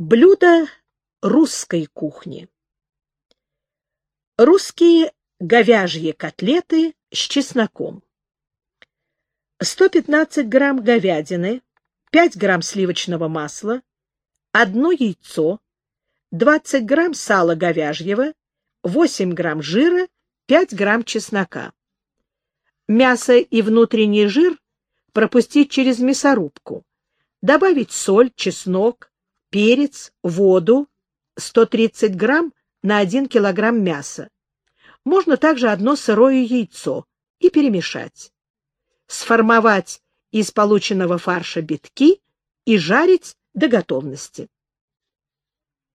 Блюда русской кухни. Русские говяжьи котлеты с чесноком. 115 грамм говядины, 5 грамм сливочного масла, одно яйцо, 20 грамм сала говяжьего, 8 грамм жира, 5 грамм чеснока. Мясо и внутренний жир пропустить через мясорубку. Добавить соль, чеснок, перец, воду 130 грамм на 1 килограмм мяса. Можно также одно сырое яйцо и перемешать. Сформовать из полученного фарша битки и жарить до готовности.